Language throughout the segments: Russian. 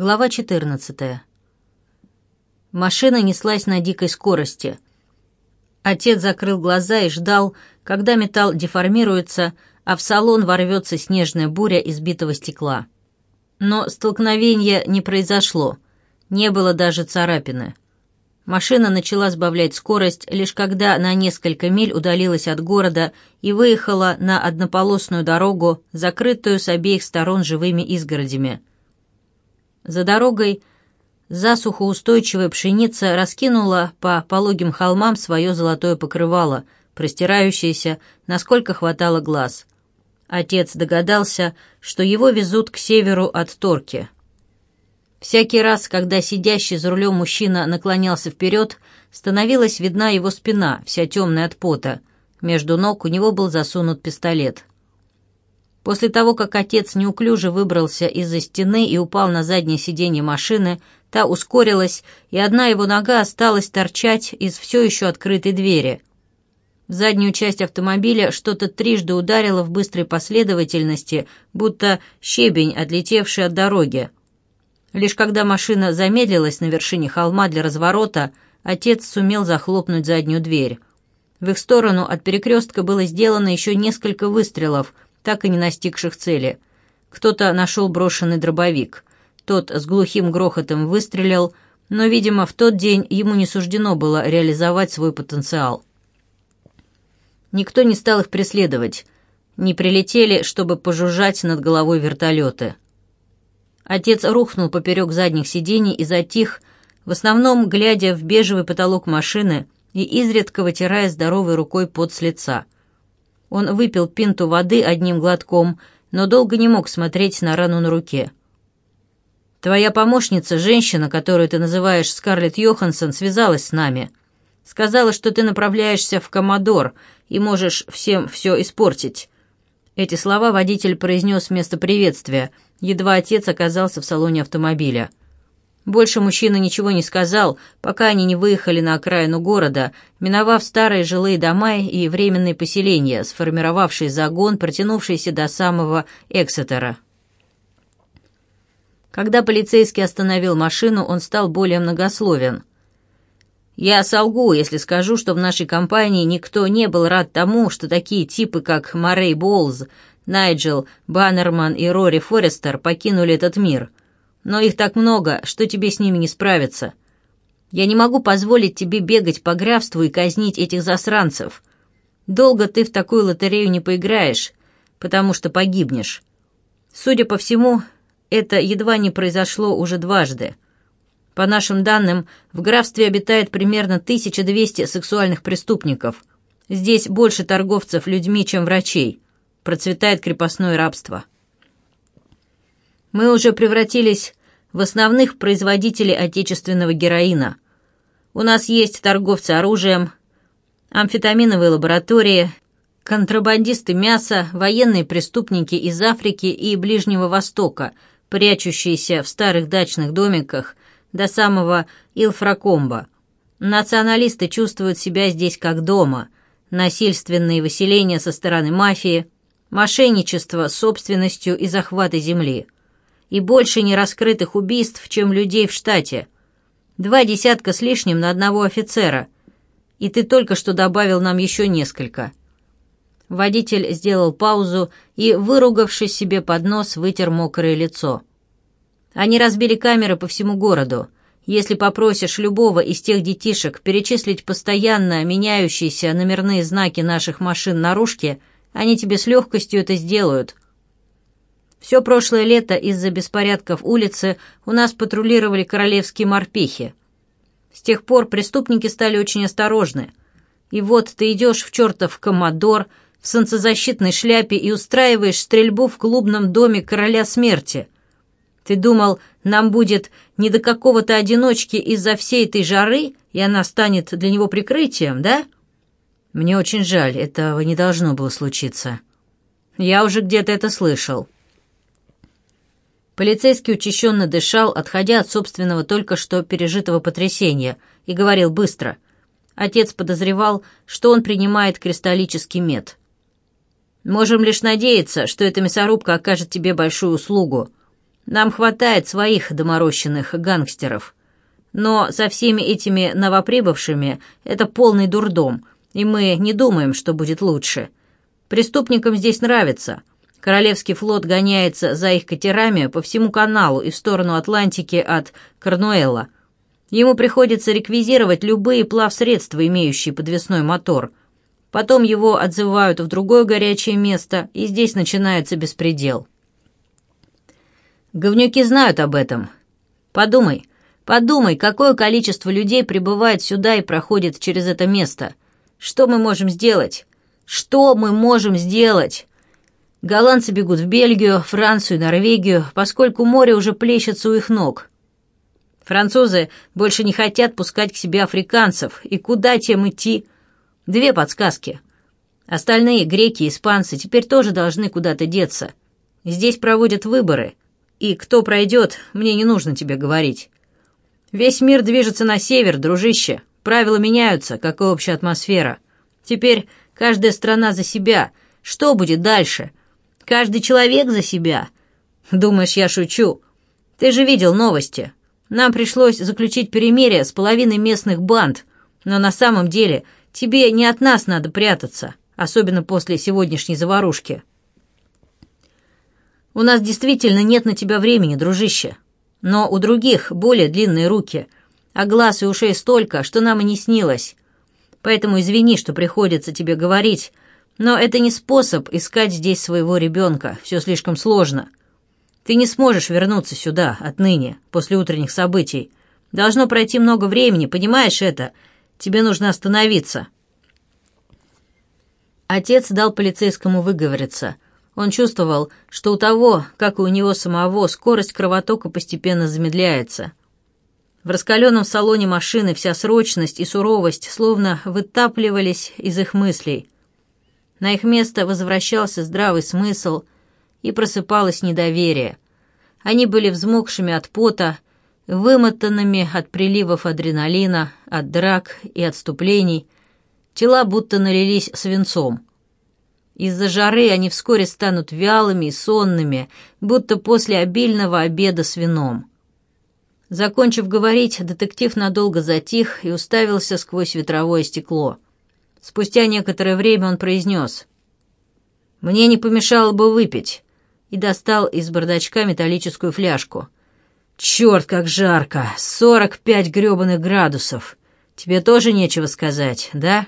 Глава 14. Машина неслась на дикой скорости. Отец закрыл глаза и ждал, когда металл деформируется, а в салон ворвется снежная буря избитого стекла. Но столкновения не произошло, не было даже царапины. Машина начала сбавлять скорость, лишь когда на несколько миль удалилась от города и выехала на однополосную дорогу, закрытую с обеих сторон живыми изгородями – за дорогой засухоустойчивая пшеница раскинула по пологим холмам свое золотое покрывало, простирающееся, насколько хватало глаз. Отец догадался, что его везут к северу от Торки. Всякий раз, когда сидящий за рулем мужчина наклонялся вперед, становилась видна его спина, вся темная от пота. Между ног у него был засунут пистолет. После того, как отец неуклюже выбрался из-за стены и упал на заднее сиденье машины, та ускорилась, и одна его нога осталась торчать из все еще открытой двери. В заднюю часть автомобиля что-то трижды ударило в быстрой последовательности, будто щебень, отлетевший от дороги. Лишь когда машина замедлилась на вершине холма для разворота, отец сумел захлопнуть заднюю дверь. В их сторону от перекрестка было сделано еще несколько выстрелов – так и не настигших цели. Кто-то нашел брошенный дробовик. Тот с глухим грохотом выстрелил, но, видимо, в тот день ему не суждено было реализовать свой потенциал. Никто не стал их преследовать. Не прилетели, чтобы пожужжать над головой вертолеты. Отец рухнул поперек задних сидений и затих, в основном глядя в бежевый потолок машины и изредка вытирая здоровой рукой пот с лица – он выпил пинту воды одним глотком, но долго не мог смотреть на рану на руке. «Твоя помощница, женщина, которую ты называешь Скарлетт Йоханссон, связалась с нами. Сказала, что ты направляешься в Комодор и можешь всем все испортить». Эти слова водитель произнес вместо приветствия, едва отец оказался в салоне автомобиля – больше мужчина ничего не сказал, пока они не выехали на окраину города, миновав старые жилые дома и временные поселения, сформировавший загон, протянувшийся до самого Эксетера. Когда полицейский остановил машину, он стал более многословен. «Я солгу, если скажу, что в нашей компании никто не был рад тому, что такие типы, как Морей Болз, Найджел, Баннерман и Рори Форестер покинули этот мир» но их так много, что тебе с ними не справиться. Я не могу позволить тебе бегать по графству и казнить этих засранцев. Долго ты в такую лотерею не поиграешь, потому что погибнешь. Судя по всему, это едва не произошло уже дважды. По нашим данным, в графстве обитает примерно 1200 сексуальных преступников. Здесь больше торговцев людьми, чем врачей. Процветает крепостное рабство. Мы уже превратились в основных производители отечественного героина. У нас есть торговцы оружием, амфетаминовые лаборатории, контрабандисты мяса, военные преступники из Африки и Ближнего Востока, прячущиеся в старых дачных домиках до самого Илфракомба. Националисты чувствуют себя здесь как дома. Насильственные выселения со стороны мафии, мошенничество с собственностью и захваты земли – и больше не раскрытых убийств, чем людей в штате. Два десятка с лишним на одного офицера. И ты только что добавил нам еще несколько». Водитель сделал паузу и, выругавшись себе под нос, вытер мокрое лицо. Они разбили камеры по всему городу. Если попросишь любого из тех детишек перечислить постоянно меняющиеся номерные знаки наших машин наружки, они тебе с легкостью это сделают — все прошлое лето из-за беспорядков улицы у нас патрулировали королевские морпехи. С тех пор преступники стали очень осторожны. И вот ты идешь в чертов коммодор, в солнцезащитной шляпе и устраиваешь стрельбу в клубном доме короля смерти. Ты думал, нам будет не до какого-то одиночки из-за всей этой жары, и она станет для него прикрытием, да? Мне очень жаль, этого не должно было случиться. Я уже где-то это слышал. Полицейский учащенно дышал, отходя от собственного только что пережитого потрясения, и говорил быстро. Отец подозревал, что он принимает кристаллический мед. «Можем лишь надеяться, что эта мясорубка окажет тебе большую услугу. Нам хватает своих доморощенных гангстеров. Но со всеми этими новоприбывшими это полный дурдом, и мы не думаем, что будет лучше. Преступникам здесь нравится». Королевский флот гоняется за их катерами по всему каналу и в сторону Атлантики от Корнуэлла. Ему приходится реквизировать любые плавсредства, имеющие подвесной мотор. Потом его отзывают в другое горячее место, и здесь начинается беспредел. Говнюки знают об этом. Подумай, подумай, какое количество людей прибывает сюда и проходит через это место. Что мы можем сделать? Что мы можем сделать? Голландцы бегут в Бельгию, Францию, Норвегию, поскольку море уже плещется у их ног. Французы больше не хотят пускать к себе африканцев, и куда тем идти? Две подсказки. Остальные, греки, испанцы, теперь тоже должны куда-то деться. Здесь проводят выборы. И кто пройдет, мне не нужно тебе говорить. Весь мир движется на север, дружище. Правила меняются, как и общая атмосфера. Теперь каждая страна за себя. Что будет дальше? Каждый человек за себя. Думаешь, я шучу? Ты же видел новости. Нам пришлось заключить перемирие с половиной местных банд. Но на самом деле тебе не от нас надо прятаться, особенно после сегодняшней заварушки. У нас действительно нет на тебя времени, дружище. Но у других более длинные руки, а глаз и ушей столько, что нам и не снилось. Поэтому извини, что приходится тебе говорить, но это не способ искать здесь своего ребенка, все слишком сложно. Ты не сможешь вернуться сюда отныне, после утренних событий. Должно пройти много времени, понимаешь это? Тебе нужно остановиться». Отец дал полицейскому выговориться. Он чувствовал, что у того, как и у него самого, скорость кровотока постепенно замедляется. В раскаленном салоне машины вся срочность и суровость словно вытапливались из их мыслей. На их место возвращался здравый смысл и просыпалось недоверие. Они были взмокшими от пота, вымотанными от приливов адреналина, от драк и отступлений. Тела будто налились свинцом. Из-за жары они вскоре станут вялыми и сонными, будто после обильного обеда с вином. Закончив говорить, детектив надолго затих и уставился сквозь ветровое стекло — Спустя некоторое время он произнес. «Мне не помешало бы выпить», и достал из бардачка металлическую фляжку. «Черт, как жарко! Сорок пять гребаных градусов! Тебе тоже нечего сказать, да?»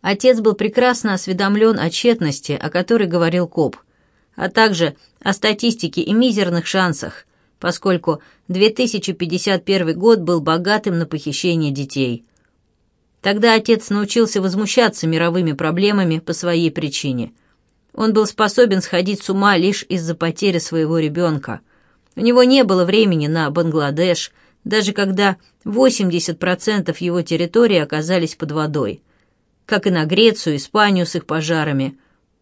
Отец был прекрасно осведомлен о тщетности, о которой говорил коп, а также о статистике и мизерных шансах, поскольку 2051 год был богатым на похищение детей – Тогда отец научился возмущаться мировыми проблемами по своей причине. Он был способен сходить с ума лишь из-за потери своего ребенка. У него не было времени на Бангладеш, даже когда 80% его территории оказались под водой. Как и на Грецию, Испанию с их пожарами,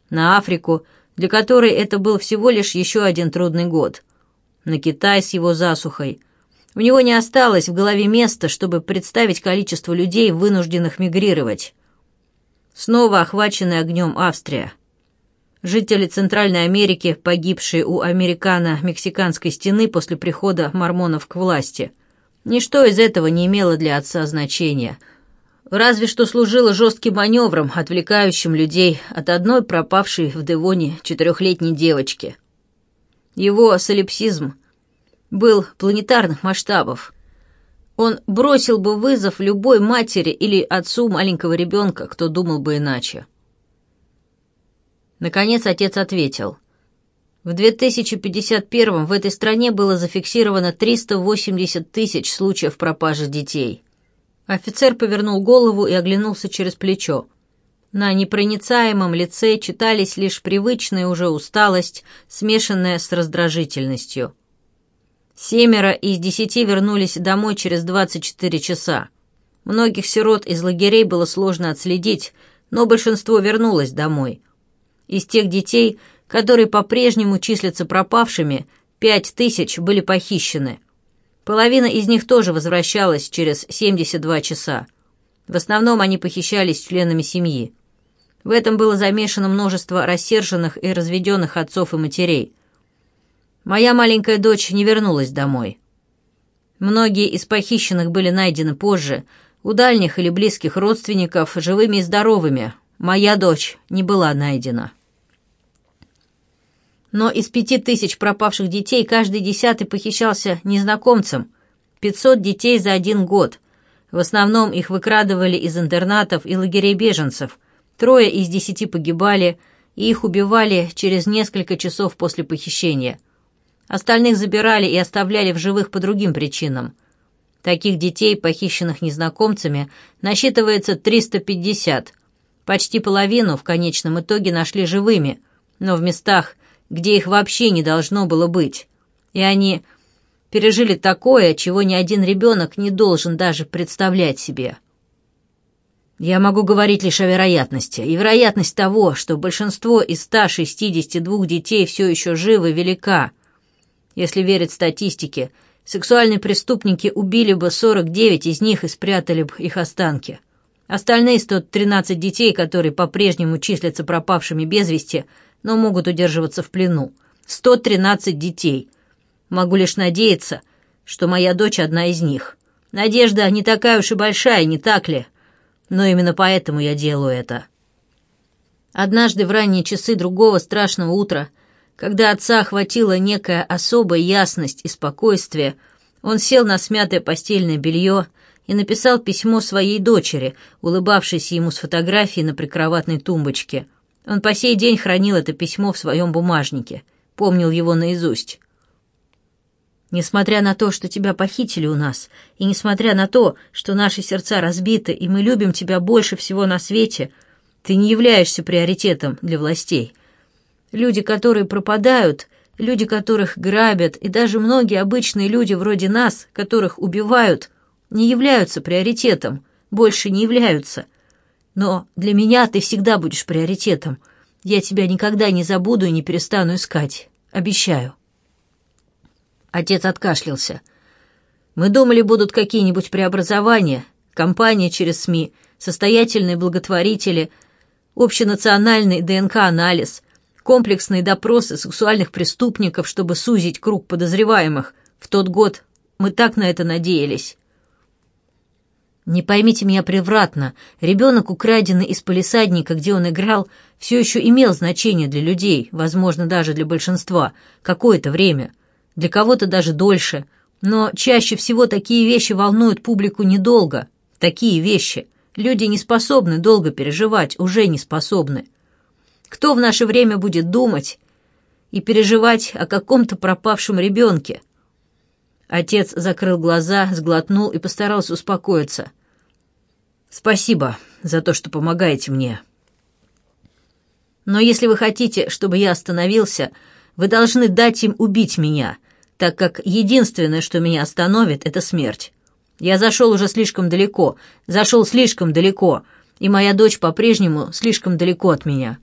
на Африку, для которой это был всего лишь еще один трудный год, на Китай с его засухой – у него не осталось в голове места, чтобы представить количество людей, вынужденных мигрировать. Снова охваченная огнем Австрия. Жители Центральной Америки, погибшие у американо-мексиканской стены после прихода мормонов к власти. Ничто из этого не имело для отца значения. Разве что служило жестким маневром, отвлекающим людей от одной пропавшей в Девоне четырехлетней девочки. Его солипсизм – был планетарных масштабов. Он бросил бы вызов любой матери или отцу маленького ребенка, кто думал бы иначе. Наконец отец ответил. В 2051 в этой стране было зафиксировано 380 тысяч случаев пропажи детей. Офицер повернул голову и оглянулся через плечо. На непроницаемом лице читались лишь привычная уже усталость, смешанная с раздражительностью. Семеро из десяти вернулись домой через 24 часа. Многих сирот из лагерей было сложно отследить, но большинство вернулось домой. Из тех детей, которые по-прежнему числятся пропавшими, пять тысяч были похищены. Половина из них тоже возвращалась через 72 часа. В основном они похищались членами семьи. В этом было замешано множество рассерженных и разведенных отцов и матерей. Моя маленькая дочь не вернулась домой. Многие из похищенных были найдены позже, у дальних или близких родственников, живыми и здоровыми. Моя дочь не была найдена. Но из пяти тысяч пропавших детей каждый десятый похищался незнакомцем. 500 детей за один год. В основном их выкрадывали из интернатов и лагерей беженцев. Трое из десяти погибали, и их убивали через несколько часов после похищения – Остальных забирали и оставляли в живых по другим причинам. Таких детей, похищенных незнакомцами, насчитывается 350. Почти половину в конечном итоге нашли живыми, но в местах, где их вообще не должно было быть. И они пережили такое, чего ни один ребенок не должен даже представлять себе. Я могу говорить лишь о вероятности, и вероятность того, что большинство из 162 детей все еще живы, велика – если верить статистике, сексуальные преступники убили бы 49 из них и спрятали бы их останки. Остальные 113 детей, которые по-прежнему числятся пропавшими без вести, но могут удерживаться в плену. 113 детей. Могу лишь надеяться, что моя дочь одна из них. Надежда не такая уж и большая, не так ли? Но именно поэтому я делаю это. Однажды в ранние часы другого страшного утра – когда отца охватила некая особая ясность и спокойствие, он сел на смятое постельное белье и написал письмо своей дочери, улыбавшейся ему с фотографией на прикроватной тумбочке. Он по сей день хранил это письмо в своем бумажнике, помнил его наизусть. Несмотря на то, что тебя похитили у нас, и несмотря на то, что наши сердца разбиты, и мы любим тебя больше всего на свете, ты не являешься приоритетом для властей. Люди, которые пропадают, люди, которых грабят, и даже многие обычные люди вроде нас, которых убивают, не являются приоритетом, больше не являются. Но для меня ты всегда будешь приоритетом. Я тебя никогда не забуду и не перестану искать. Обещаю. Отец откашлялся. Мы думали, будут какие-нибудь преобразования, компании через СМИ, состоятельные благотворители, общенациональный ДНК-анализ — комплексные допросы сексуальных преступников, чтобы сузить круг подозреваемых. В тот год мы так на это надеялись. Не поймите меня превратно, ребенок, украденный из полисадника, где он играл, все еще имел значение для людей, возможно, даже для большинства, какое-то время, для кого-то даже дольше. Но чаще всего такие вещи волнуют публику недолго. Такие вещи. Люди не способны долго переживать, уже не способны. Кто в наше время будет думать и переживать о каком-то пропавшем ребенке? Отец закрыл глаза, сглотнул и постарался успокоиться. «Спасибо за то, что помогаете мне. Но если вы хотите, чтобы я остановился, вы должны дать им убить меня, так как единственное, что меня остановит, — это смерть. Я зашел уже слишком далеко, зашел слишком далеко, и моя дочь по-прежнему слишком далеко от меня».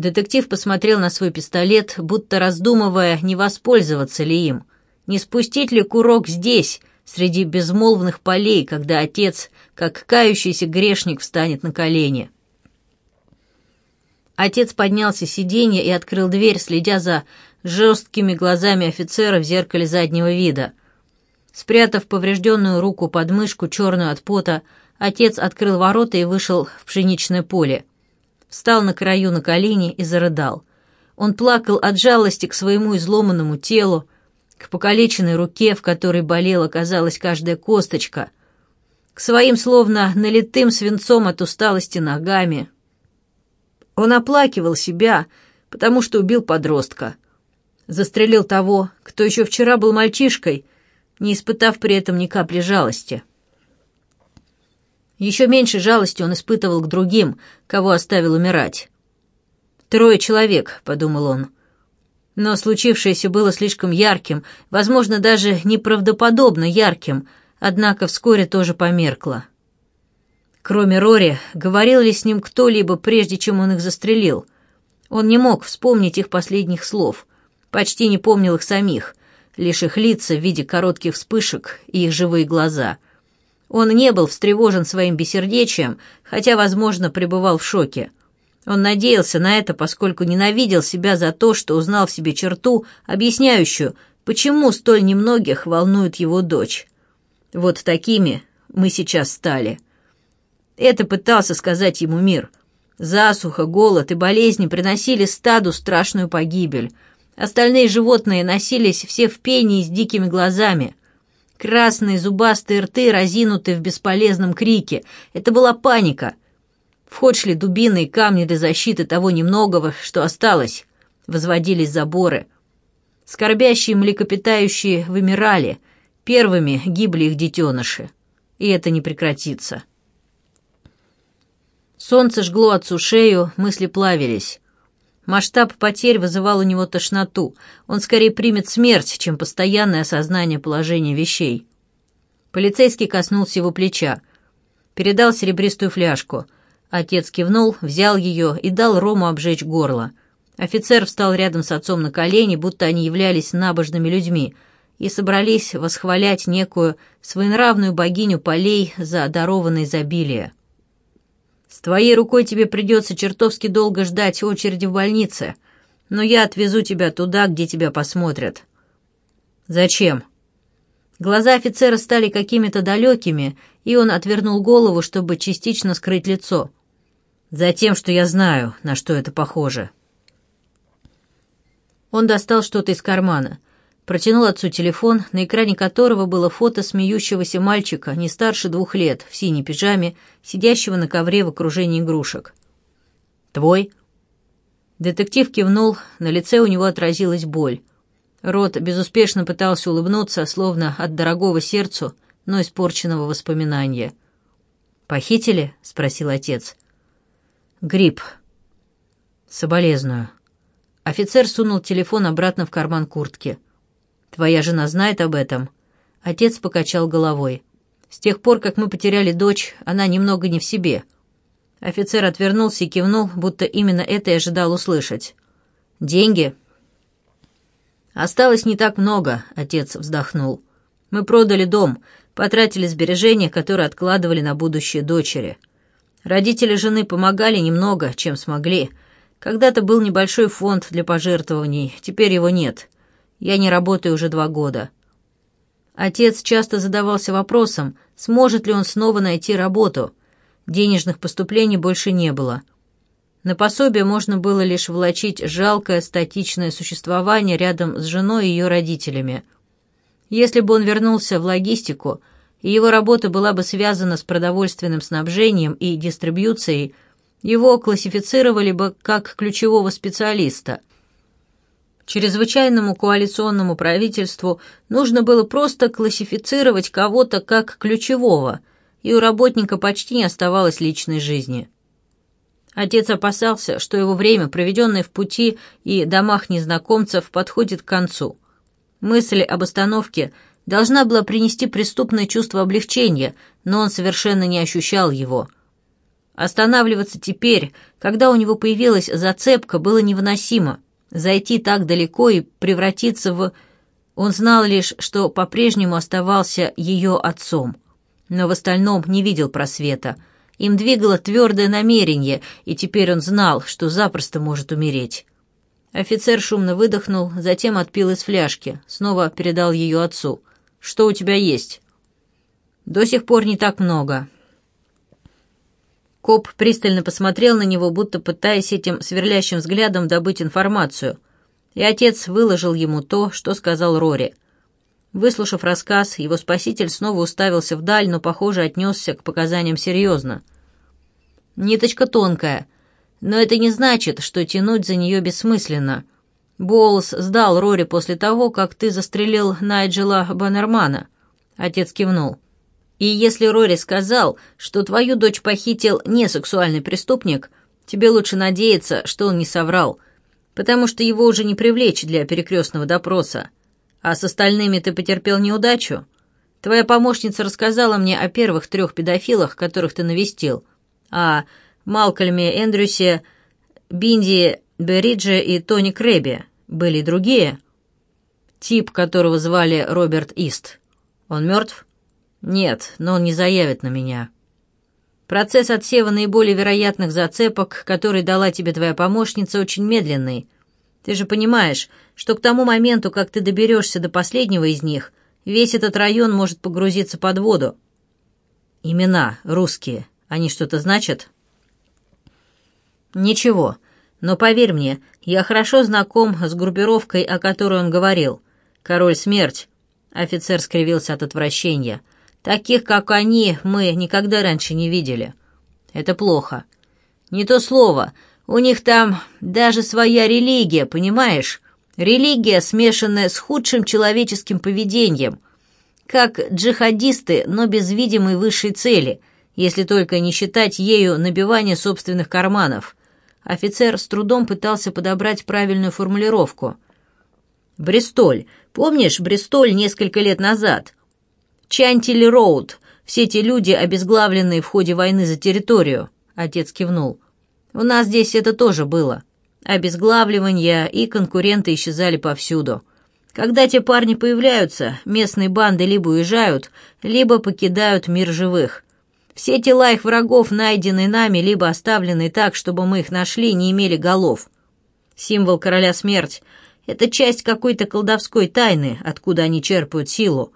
Детектив посмотрел на свой пистолет, будто раздумывая, не воспользоваться ли им. Не спустить ли курок здесь, среди безмолвных полей, когда отец, как кающийся грешник, встанет на колени. Отец поднялся с сиденья и открыл дверь, следя за жесткими глазами офицера в зеркале заднего вида. Спрятав поврежденную руку под мышку, черную от пота, отец открыл ворота и вышел в пшеничное поле встал на краю на колени и зарыдал. Он плакал от жалости к своему изломанному телу, к покалеченной руке, в которой болела, казалось, каждая косточка, к своим словно налитым свинцом от усталости ногами. Он оплакивал себя, потому что убил подростка. Застрелил того, кто еще вчера был мальчишкой, не испытав при этом ни капли жалости. Еще меньше жалости он испытывал к другим, кого оставил умирать. «Трое человек», — подумал он. Но случившееся было слишком ярким, возможно, даже неправдоподобно ярким, однако вскоре тоже померкло. Кроме Рори, говорил ли с ним кто-либо, прежде чем он их застрелил? Он не мог вспомнить их последних слов, почти не помнил их самих, лишь их лица в виде коротких вспышек и их живые глаза — он не был встревожен своим бессердечием, хотя, возможно, пребывал в шоке. Он надеялся на это, поскольку ненавидел себя за то, что узнал в себе черту, объясняющую, почему столь немногих волнует его дочь. Вот такими мы сейчас стали. Это пытался сказать ему мир. Засуха, голод и болезни приносили стаду страшную погибель. Остальные животные носились все в пении с дикими глазами. Красные зубастые рты разинуты в бесполезном крике. Это была паника. В ход шли дубины и камни для защиты того немногого, что осталось. Возводились заборы. Скорбящие млекопитающие вымирали. Первыми гибли их детеныши. И это не прекратится. Солнце жгло отцу шею, мысли плавились. Масштаб потерь вызывал у него тошноту. Он скорее примет смерть, чем постоянное осознание положения вещей. Полицейский коснулся его плеча. Передал серебристую фляжку. Отец кивнул, взял ее и дал Рому обжечь горло. Офицер встал рядом с отцом на колени, будто они являлись набожными людьми, и собрались восхвалять некую своенравную богиню полей за одарованное изобилие. С твоей рукой тебе придется чертовски долго ждать очереди в больнице, но я отвезу тебя туда, где тебя посмотрят». «Зачем?» Глаза офицера стали какими-то далекими, и он отвернул голову, чтобы частично скрыть лицо. «Затем, что я знаю, на что это похоже». Он достал что-то из кармана — Протянул отцу телефон, на экране которого было фото смеющегося мальчика, не старше двух лет, в синей пижаме, сидящего на ковре в окружении игрушек. «Твой?» Детектив кивнул, на лице у него отразилась боль. Рот безуспешно пытался улыбнуться, словно от дорогого сердцу, но испорченного воспоминания. «Похитили?» — спросил отец. Гриб. «Соболезную». Офицер сунул телефон обратно в карман куртки. Твоя жена знает об этом?» Отец покачал головой. «С тех пор, как мы потеряли дочь, она немного не в себе». Офицер отвернулся и кивнул, будто именно это и ожидал услышать. «Деньги?» «Осталось не так много», — отец вздохнул. «Мы продали дом, потратили сбережения, которые откладывали на будущее дочери. Родители жены помогали немного, чем смогли. Когда-то был небольшой фонд для пожертвований, теперь его нет. Я не работаю уже два года. Отец часто задавался вопросом, сможет ли он снова найти работу. Денежных поступлений больше не было. На пособие можно было лишь влачить жалкое статичное существование рядом с женой и ее родителями. Если бы он вернулся в логистику, и его работа была бы связана с продовольственным снабжением и дистрибьюцией, его классифицировали бы как ключевого специалиста – Чрезвычайному коалиционному правительству нужно было просто классифицировать кого-то как ключевого, и у работника почти не оставалось личной жизни. Отец опасался, что его время, проведенное в пути и домах незнакомцев, подходит к концу. Мысль об остановке должна была принести преступное чувство облегчения, но он совершенно не ощущал его. Останавливаться теперь, когда у него появилась зацепка, было невыносимо – Зайти так далеко и превратиться в... Он знал лишь, что по-прежнему оставался ее отцом, но в остальном не видел просвета. Им двигало твердое намерение, и теперь он знал, что запросто может умереть. Офицер шумно выдохнул, затем отпил из фляжки, снова передал ее отцу. «Что у тебя есть?» «До сих пор не так много. Коп пристально посмотрел на него, будто пытаясь этим сверлящим взглядом добыть информацию. И отец выложил ему то, что сказал Рори. Выслушав рассказ, его спаситель снова уставился вдаль, но, похоже, отнесся к показаниям серьезно. «Ниточка тонкая, но это не значит, что тянуть за нее бессмысленно. Боулс сдал Рори после того, как ты застрелил Найджела Баннермана». Отец кивнул. И если Рори сказал, что твою дочь похитил не сексуальный преступник, тебе лучше надеяться, что он не соврал, потому что его уже не привлечь для перекрестного допроса. А с остальными ты потерпел неудачу. Твоя помощница рассказала мне о первых трех педофилах, которых ты навестил, о Малкольме Эндрюсе, Бинди Беридже и Тони Крэби. Были другие. Тип, которого звали Роберт Ист. Он мертв?» Нет, но он не заявит на меня. Процесс отсева наиболее вероятных зацепок, который дала тебе твоя помощница, очень медленный. Ты же понимаешь, что к тому моменту, как ты доберешься до последнего из них, весь этот район может погрузиться под воду. Имена русские, они что-то значат? Ничего, но поверь мне, я хорошо знаком с группировкой, о которой он говорил. Король смерть. Офицер скривился от отвращения. Таких, как они, мы никогда раньше не видели. Это плохо. Не то слово. У них там даже своя религия, понимаешь? Религия, смешанная с худшим человеческим поведением. Как джихадисты, но без видимой высшей цели, если только не считать ею набивание собственных карманов. Офицер с трудом пытался подобрать правильную формулировку. «Бристоль. Помнишь, Бристоль несколько лет назад?» Чантили Роуд. Все эти люди, обезглавленные в ходе войны за территорию». Отец кивнул. «У нас здесь это тоже было. Обезглавливания и конкуренты исчезали повсюду. Когда те парни появляются, местные банды либо уезжают, либо покидают мир живых. Все тела их врагов найдены нами, либо оставлены так, чтобы мы их нашли, не имели голов. Символ короля смерть — это часть какой-то колдовской тайны, откуда они черпают силу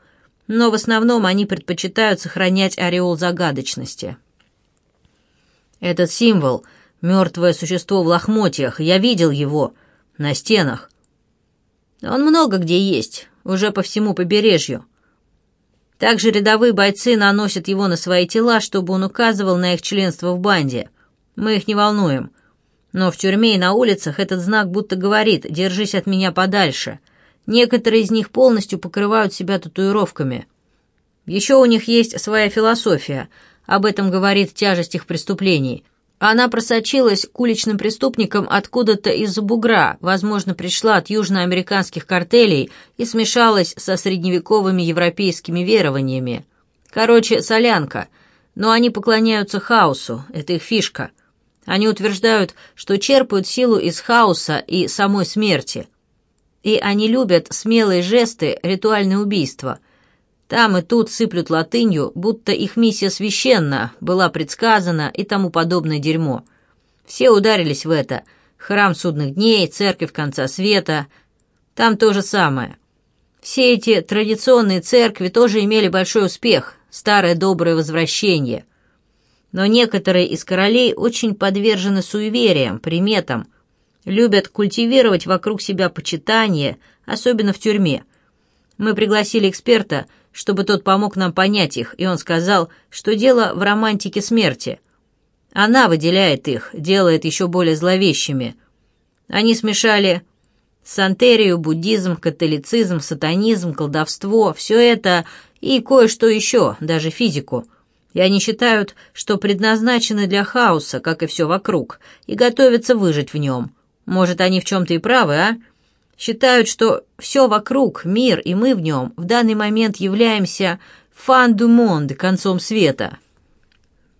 но в основном они предпочитают сохранять ореол загадочности. Этот символ — мертвое существо в лохмотьях, я видел его на стенах. Он много где есть, уже по всему побережью. Также рядовые бойцы наносят его на свои тела, чтобы он указывал на их членство в банде. Мы их не волнуем. Но в тюрьме и на улицах этот знак будто говорит «держись от меня подальше», — Некоторые из них полностью покрывают себя татуировками. Еще у них есть своя философия. Об этом говорит тяжесть их преступлений. Она просочилась к уличным преступникам откуда-то из-за бугра, возможно, пришла от южноамериканских картелей и смешалась со средневековыми европейскими верованиями. Короче, солянка. Но они поклоняются хаосу, это их фишка. Они утверждают, что черпают силу из хаоса и самой смерти – и они любят смелые жесты, ритуальные убийства. Там и тут сыплют латынью, будто их миссия священна, была предсказана и тому подобное дерьмо. Все ударились в это. Храм судных дней, церковь конца света. Там то же самое. Все эти традиционные церкви тоже имели большой успех, старое доброе возвращение. Но некоторые из королей очень подвержены суевериям, приметам – любят культивировать вокруг себя почитание, особенно в тюрьме. Мы пригласили эксперта, чтобы тот помог нам понять их, и он сказал, что дело в романтике смерти. Она выделяет их, делает еще более зловещими. Они смешали сантерию, буддизм, католицизм, сатанизм, колдовство, все это и кое-что еще, даже физику. И они считают, что предназначены для хаоса, как и все вокруг, и готовятся выжить в нем. Может, они в чем-то и правы, а? Считают, что все вокруг, мир, и мы в нем, в данный момент являемся фан-ду-монд, концом света.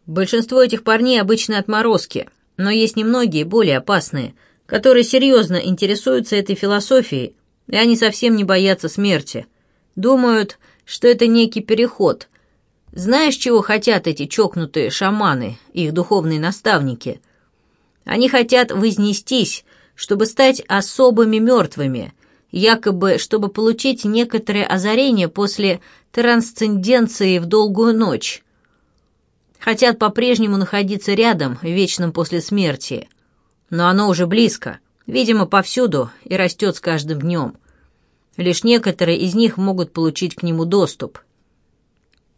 Большинство этих парней обычно отморозки, но есть немногие более опасные, которые серьезно интересуются этой философией, и они совсем не боятся смерти. Думают, что это некий переход. Знаешь, чего хотят эти чокнутые шаманы, их духовные наставники? Они хотят вознестись, чтобы стать особыми мертвыми, якобы чтобы получить некоторое озарение после трансценденции в долгую ночь. Хотят по-прежнему находиться рядом, вечным после смерти. Но оно уже близко, видимо, повсюду и растет с каждым днем. Лишь некоторые из них могут получить к нему доступ.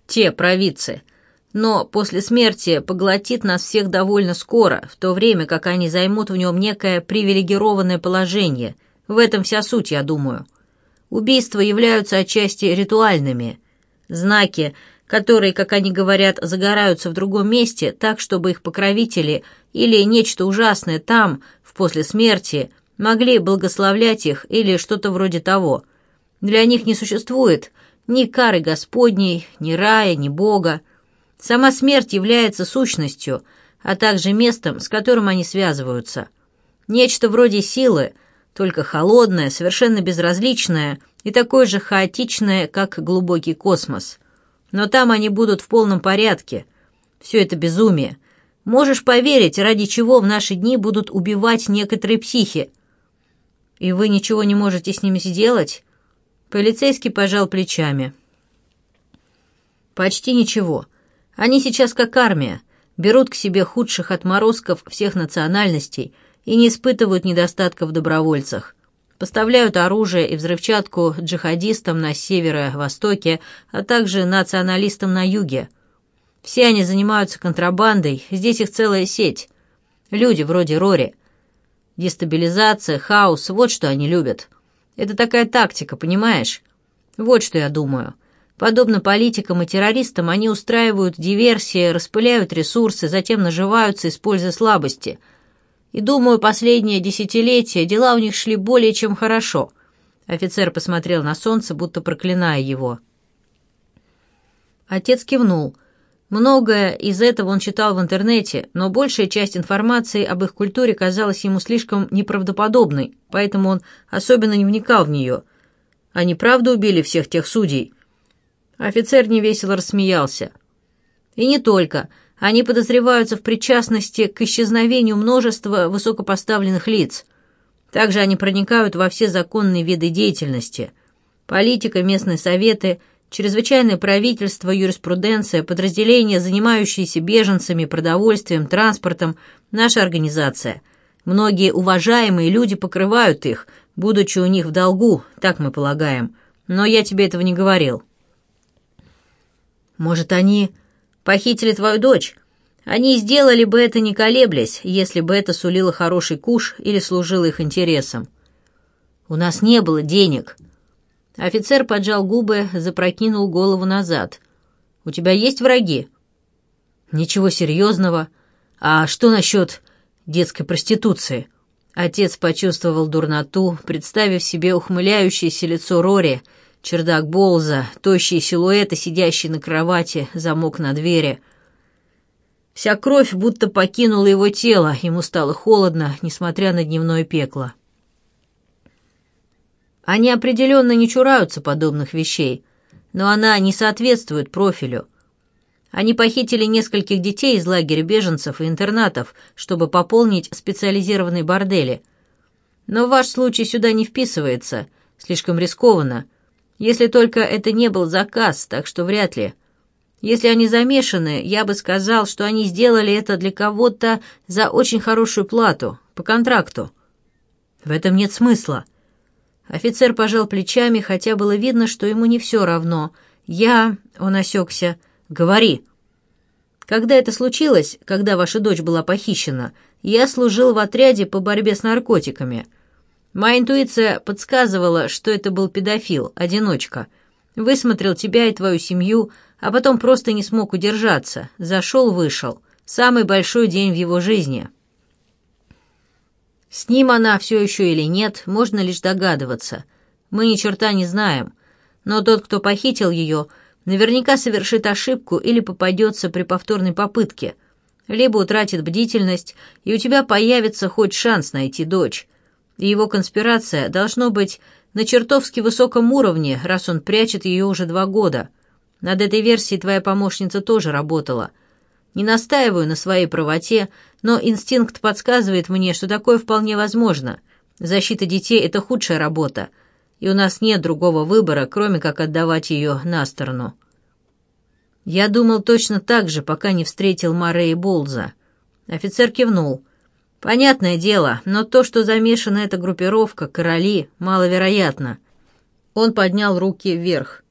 Те провидцы – но после смерти поглотит нас всех довольно скоро, в то время как они займут в нем некое привилегированное положение. В этом вся суть, я думаю. Убийства являются отчасти ритуальными. Знаки, которые, как они говорят, загораются в другом месте, так, чтобы их покровители или нечто ужасное там, в после смерти, могли благословлять их или что-то вроде того. Для них не существует ни кары Господней, ни рая, ни Бога. Сама смерть является сущностью, а также местом, с которым они связываются. Нечто вроде силы, только холодное, совершенно безразличное и такое же хаотичное, как глубокий космос. Но там они будут в полном порядке. Все это безумие. Можешь поверить, ради чего в наши дни будут убивать некоторые психи. И вы ничего не можете с ними сделать? Полицейский пожал плечами. Почти ничего. Они сейчас как армия, берут к себе худших отморозков всех национальностей и не испытывают недостатка в добровольцах. Поставляют оружие и взрывчатку джихадистам на северо-востоке, а также националистам на юге. Все они занимаются контрабандой, здесь их целая сеть. Люди вроде Рори. Дестабилизация, хаос – вот что они любят. Это такая тактика, понимаешь? Вот что я думаю – Подобно политикам и террористам, они устраивают диверсии, распыляют ресурсы, затем наживаются, используя слабости. И, думаю, последние десятилетия дела у них шли более чем хорошо. Офицер посмотрел на солнце, будто проклиная его. Отец кивнул. Многое из этого он читал в интернете, но большая часть информации об их культуре казалась ему слишком неправдоподобной, поэтому он особенно не вникал в нее. Они правда убили всех тех судей? Офицер невесело рассмеялся. И не только. Они подозреваются в причастности к исчезновению множества высокопоставленных лиц. Также они проникают во все законные виды деятельности. Политика, местные советы, чрезвычайное правительство, юриспруденция, подразделения, занимающиеся беженцами, продовольствием, транспортом, наша организация. Многие уважаемые люди покрывают их, будучи у них в долгу, так мы полагаем. Но я тебе этого не говорил. Может, они похитили твою дочь? Они сделали бы это, не колеблясь, если бы это сулило хороший куш или служило их интересам. У нас не было денег. Офицер поджал губы, запрокинул голову назад. У тебя есть враги? Ничего серьезного. А что насчет детской проституции? Отец почувствовал дурноту, представив себе ухмыляющееся лицо Рори, чердак Болза, тощие силуэты, сидящие на кровати, замок на двери. Вся кровь будто покинула его тело, ему стало холодно, несмотря на дневное пекло. Они определенно не чураются подобных вещей, но она не соответствует профилю. Они похитили нескольких детей из лагеря беженцев и интернатов, чтобы пополнить специализированные бордели. Но ваш случай сюда не вписывается, слишком рискованно. Если только это не был заказ, так что вряд ли. Если они замешаны, я бы сказал, что они сделали это для кого-то за очень хорошую плату, по контракту. В этом нет смысла. Офицер пожал плечами, хотя было видно, что ему не все равно. Я... Он осекся. Говори. Когда это случилось, когда ваша дочь была похищена, я служил в отряде по борьбе с наркотиками — Моя интуиция подсказывала, что это был педофил, одиночка. Высмотрел тебя и твою семью, а потом просто не смог удержаться. Зашел-вышел. Самый большой день в его жизни. С ним она все еще или нет, можно лишь догадываться. Мы ни черта не знаем. Но тот, кто похитил ее, наверняка совершит ошибку или попадется при повторной попытке. Либо утратит бдительность, и у тебя появится хоть шанс найти дочь и его конспирация должно быть на чертовски высоком уровне, раз он прячет ее уже два года. Над этой версией твоя помощница тоже работала. Не настаиваю на своей правоте, но инстинкт подсказывает мне, что такое вполне возможно. Защита детей – это худшая работа, и у нас нет другого выбора, кроме как отдавать ее на сторону. Я думал точно так же, пока не встретил Моррея Болза. Офицер кивнул – Понятное дело, но то, что замешана эта группировка, короли, маловероятно. Он поднял руки вверх.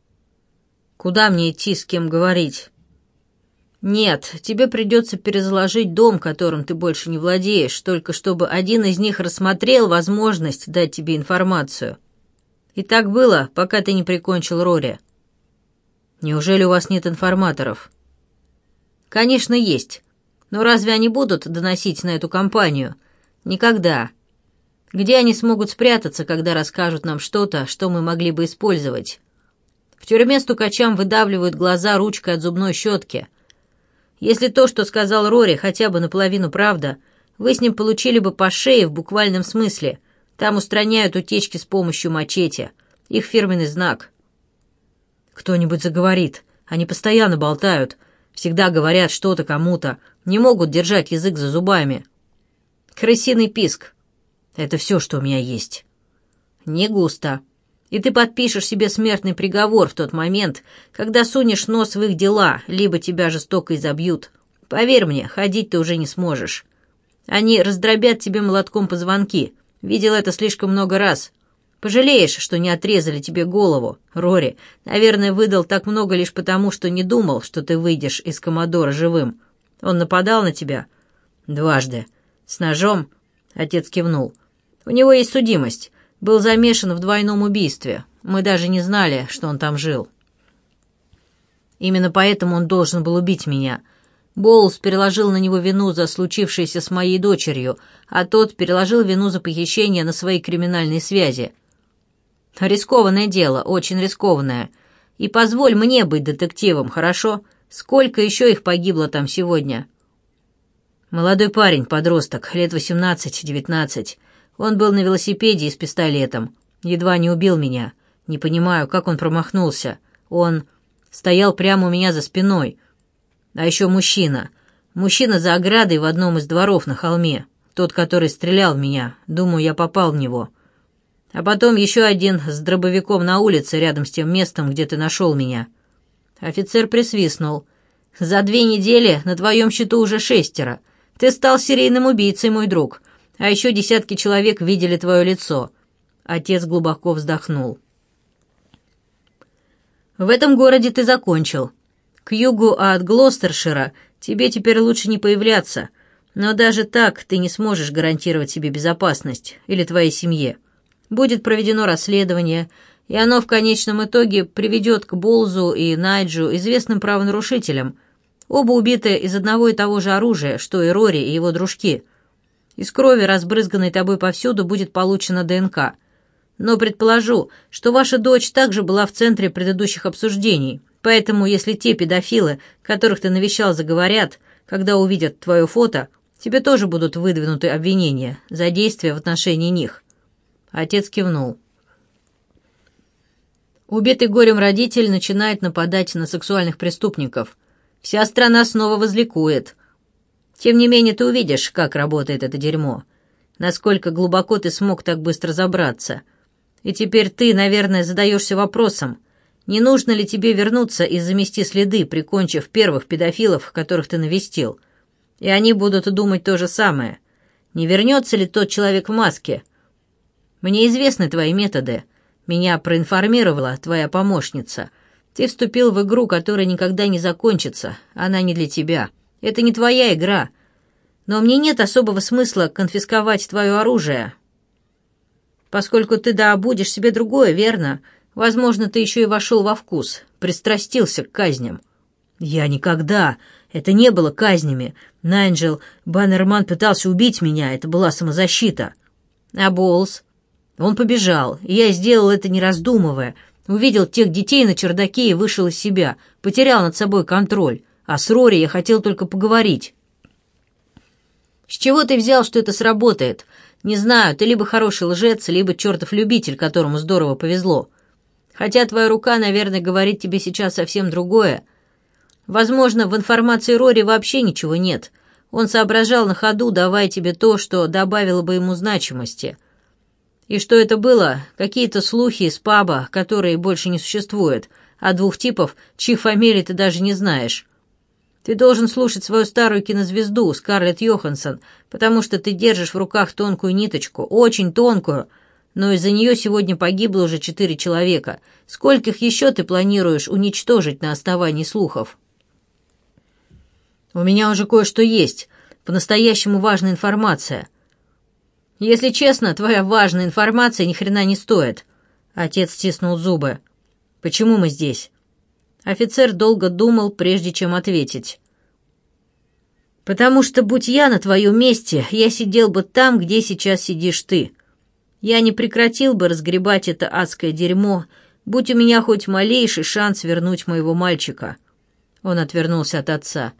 Куда мне идти, с кем говорить? Нет, тебе придется перезаложить дом, которым ты больше не владеешь, только чтобы один из них рассмотрел возможность дать тебе информацию. И так было, пока ты не прикончил Рори. Неужели у вас нет информаторов? Конечно, есть. Но разве они будут доносить на эту компанию? Никогда. Где они смогут спрятаться, когда расскажут нам что-то, что мы могли бы использовать? В тюрьме стукачам выдавливают глаза ручкой от зубной щетки. Если то, что сказал Рори, хотя бы наполовину правда, вы с ним получили бы по шее в буквальном смысле. Там устраняют утечки с помощью мачете. Их фирменный знак. Кто-нибудь заговорит. Они постоянно болтают всегда говорят что-то кому-то, не могут держать язык за зубами. Крысиный писк. Это все, что у меня есть. Не густо. И ты подпишешь себе смертный приговор в тот момент, когда сунешь нос в их дела, либо тебя жестоко изобьют. Поверь мне, ходить ты уже не сможешь. Они раздробят тебе молотком позвонки. Видел это слишком много раз. Пожалеешь, что не отрезали тебе голову, Рори. Наверное, выдал так много лишь потому, что не думал, что ты выйдешь из Комодора живым. Он нападал на тебя?» «Дважды. С ножом?» Отец кивнул. «У него есть судимость. Был замешан в двойном убийстве. Мы даже не знали, что он там жил». «Именно поэтому он должен был убить меня». Боулс переложил на него вину за случившееся с моей дочерью, а тот переложил вину за похищение на свои криминальные связи – Рискованное дело, очень рискованное. И позволь мне быть детективом, хорошо? Сколько еще их погибло там сегодня?» Молодой парень, подросток, лет 18-19. Он был на велосипеде и с пистолетом. Едва не убил меня. Не понимаю, как он промахнулся. Он стоял прямо у меня за спиной. А еще мужчина. Мужчина за оградой в одном из дворов на холме. Тот, который стрелял в меня. Думаю, я попал в него. А потом еще один с дробовиком на улице рядом с тем местом, где ты нашел меня». Офицер присвистнул. «За две недели на твоем счету уже шестеро. Ты стал серийным убийцей, мой друг. А еще десятки человек видели твое лицо». Отец глубоко вздохнул. «В этом городе ты закончил. К югу от Глостершира тебе теперь лучше не появляться. Но даже так ты не сможешь гарантировать себе безопасность или твоей семье будет проведено расследование, и оно в конечном итоге приведет к Болзу и Найджу, известным правонарушителям. Оба убиты из одного и того же оружия, что и Рори и его дружки. Из крови, разбрызганной тобой повсюду, будет получена ДНК. Но предположу, что ваша дочь также была в центре предыдущих обсуждений, поэтому если те педофилы, которых ты навещал, заговорят, когда увидят твое фото, тебе тоже будут выдвинуты обвинения за действия в отношении них. Отец кивнул. Убитый горем родитель начинает нападать на сексуальных преступников. Вся страна снова возликует. Тем не менее, ты увидишь, как работает это дерьмо. Насколько глубоко ты смог так быстро забраться. И теперь ты, наверное, задаешься вопросом, не нужно ли тебе вернуться и замести следы, прикончив первых педофилов, которых ты навестил. И они будут думать то же самое. Не вернется ли тот человек в маске, — мне известны твои методы. Меня проинформировала твоя помощница. Ты вступил в игру, которая никогда не закончится. Она не для тебя. Это не твоя игра. Но мне нет особого смысла конфисковать твое оружие. Поскольку ты дообудешь да, себе другое, верно? Возможно, ты еще и вошел во вкус, пристрастился к казням. Я никогда. Это не было казнями. Найнджел Баннерман пытался убить меня, это была самозащита. А Боулс? Он побежал, я сделал это не раздумывая. Увидел тех детей на чердаке и вышел из себя, потерял над собой контроль. А с Рори я хотел только поговорить. «С чего ты взял, что это сработает? Не знаю, ты либо хороший лжец, либо чертов любитель, которому здорово повезло. Хотя твоя рука, наверное, говорит тебе сейчас совсем другое. Возможно, в информации Рори вообще ничего нет. Он соображал на ходу, давая тебе то, что добавило бы ему значимости». И что это было? Какие-то слухи из паба, которые больше не существуют, а двух типов, чьих фамилий ты даже не знаешь. Ты должен слушать свою старую кинозвезду, Скарлетт Йоханссон, потому что ты держишь в руках тонкую ниточку, очень тонкую, но из-за нее сегодня погибло уже четыре человека. Скольких еще ты планируешь уничтожить на основании слухов? У меня уже кое-что есть, по-настоящему важная информация — если честно, твоя важная информация ни хрена не стоит. Отец стиснул зубы. Почему мы здесь? Офицер долго думал, прежде чем ответить. «Потому что, будь я на твоем месте, я сидел бы там, где сейчас сидишь ты. Я не прекратил бы разгребать это адское дерьмо, будь у меня хоть малейший шанс вернуть моего мальчика». Он отвернулся от отца.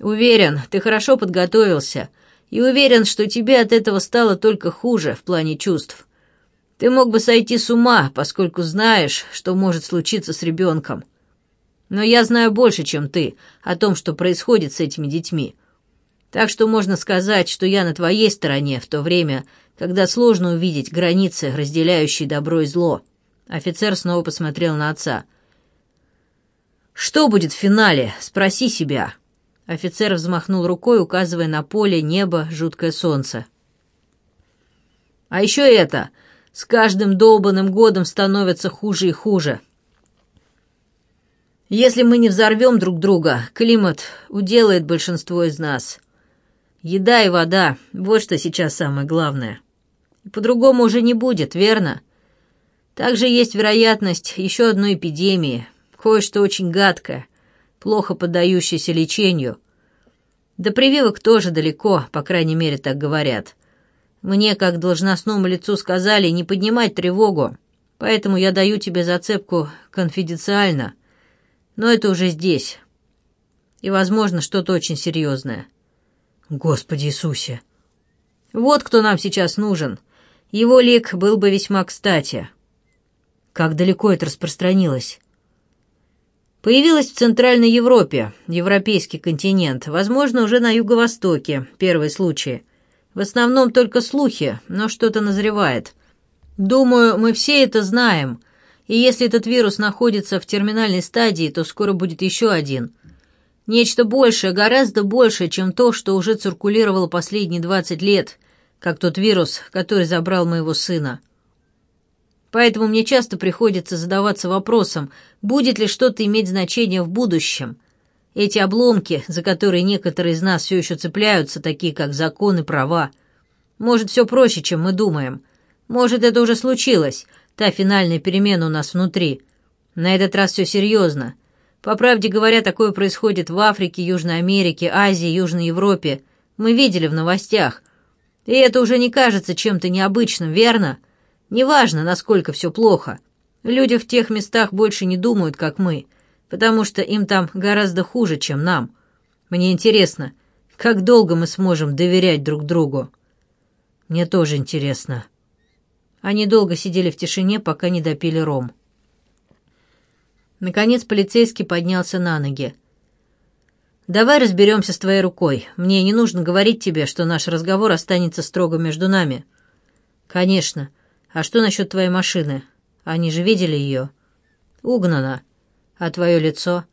«Уверен, ты хорошо подготовился и уверен, что тебе от этого стало только хуже в плане чувств. Ты мог бы сойти с ума, поскольку знаешь, что может случиться с ребенком. Но я знаю больше, чем ты, о том, что происходит с этими детьми. Так что можно сказать, что я на твоей стороне в то время, когда сложно увидеть границы, разделяющие добро и зло». Офицер снова посмотрел на отца. «Что будет в финале? Спроси себя». Офицер взмахнул рукой, указывая на поле, небо, жуткое солнце. «А еще это! С каждым долбанным годом становится хуже и хуже!» «Если мы не взорвем друг друга, климат уделает большинство из нас. Еда и вода — вот что сейчас самое главное. По-другому уже не будет, верно? Также есть вероятность еще одной эпидемии, кое-что очень гадкое — плохо поддающийся лечению. До прививок тоже далеко, по крайней мере, так говорят. Мне, как должностному лицу, сказали не поднимать тревогу, поэтому я даю тебе зацепку конфиденциально. Но это уже здесь. И, возможно, что-то очень серьезное. Господи Иисусе! Вот кто нам сейчас нужен. Его лик был бы весьма кстати. Как далеко это распространилось? Появилась в Центральной Европе, европейский континент, возможно, уже на Юго-Востоке, первый случай. В основном только слухи, но что-то назревает. Думаю, мы все это знаем, и если этот вирус находится в терминальной стадии, то скоро будет еще один. Нечто большее, гораздо большее, чем то, что уже циркулировало последние 20 лет, как тот вирус, который забрал моего сына поэтому мне часто приходится задаваться вопросом, будет ли что-то иметь значение в будущем. Эти обломки, за которые некоторые из нас все еще цепляются, такие как законы, права. Может, все проще, чем мы думаем. Может, это уже случилось, та финальная перемена у нас внутри. На этот раз все серьезно. По правде говоря, такое происходит в Африке, Южной Америке, Азии, Южной Европе. Мы видели в новостях. И это уже не кажется чем-то необычным, верно?» Неважно, насколько все плохо. Люди в тех местах больше не думают, как мы, потому что им там гораздо хуже, чем нам. Мне интересно, как долго мы сможем доверять друг другу? Мне тоже интересно. Они долго сидели в тишине, пока не допили ром. Наконец полицейский поднялся на ноги. «Давай разберемся с твоей рукой. Мне не нужно говорить тебе, что наш разговор останется строго между нами». «Конечно. А что насчет твоей машины? Они же видели ее. Угнана. А твое лицо?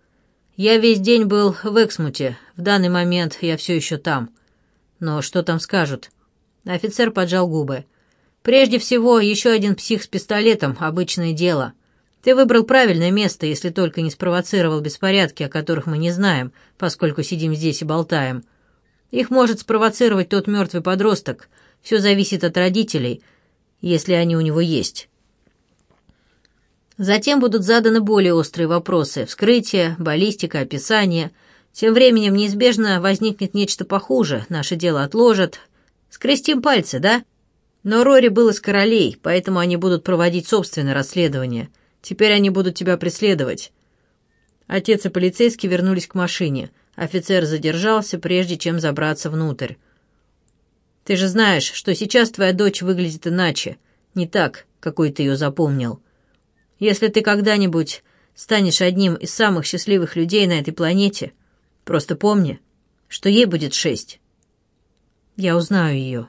Я весь день был в Эксмуте. В данный момент я все еще там. Но что там скажут? Офицер поджал губы. Прежде всего, еще один псих с пистолетом — обычное дело. Ты выбрал правильное место, если только не спровоцировал беспорядки, о которых мы не знаем, поскольку сидим здесь и болтаем. Их может спровоцировать тот мертвый подросток. Все зависит от родителей — если они у него есть. Затем будут заданы более острые вопросы – вскрытие, баллистика, описание. Тем временем неизбежно возникнет нечто похуже, наше дело отложат. Скрестим пальцы, да? Но Рори был из королей, поэтому они будут проводить собственное расследование. Теперь они будут тебя преследовать. Отец и полицейский вернулись к машине. Офицер задержался, прежде чем забраться внутрь. Ты же знаешь, что сейчас твоя дочь выглядит иначе, не так, какой ты ее запомнил. Если ты когда-нибудь станешь одним из самых счастливых людей на этой планете, просто помни, что ей будет шесть. Я узнаю ее».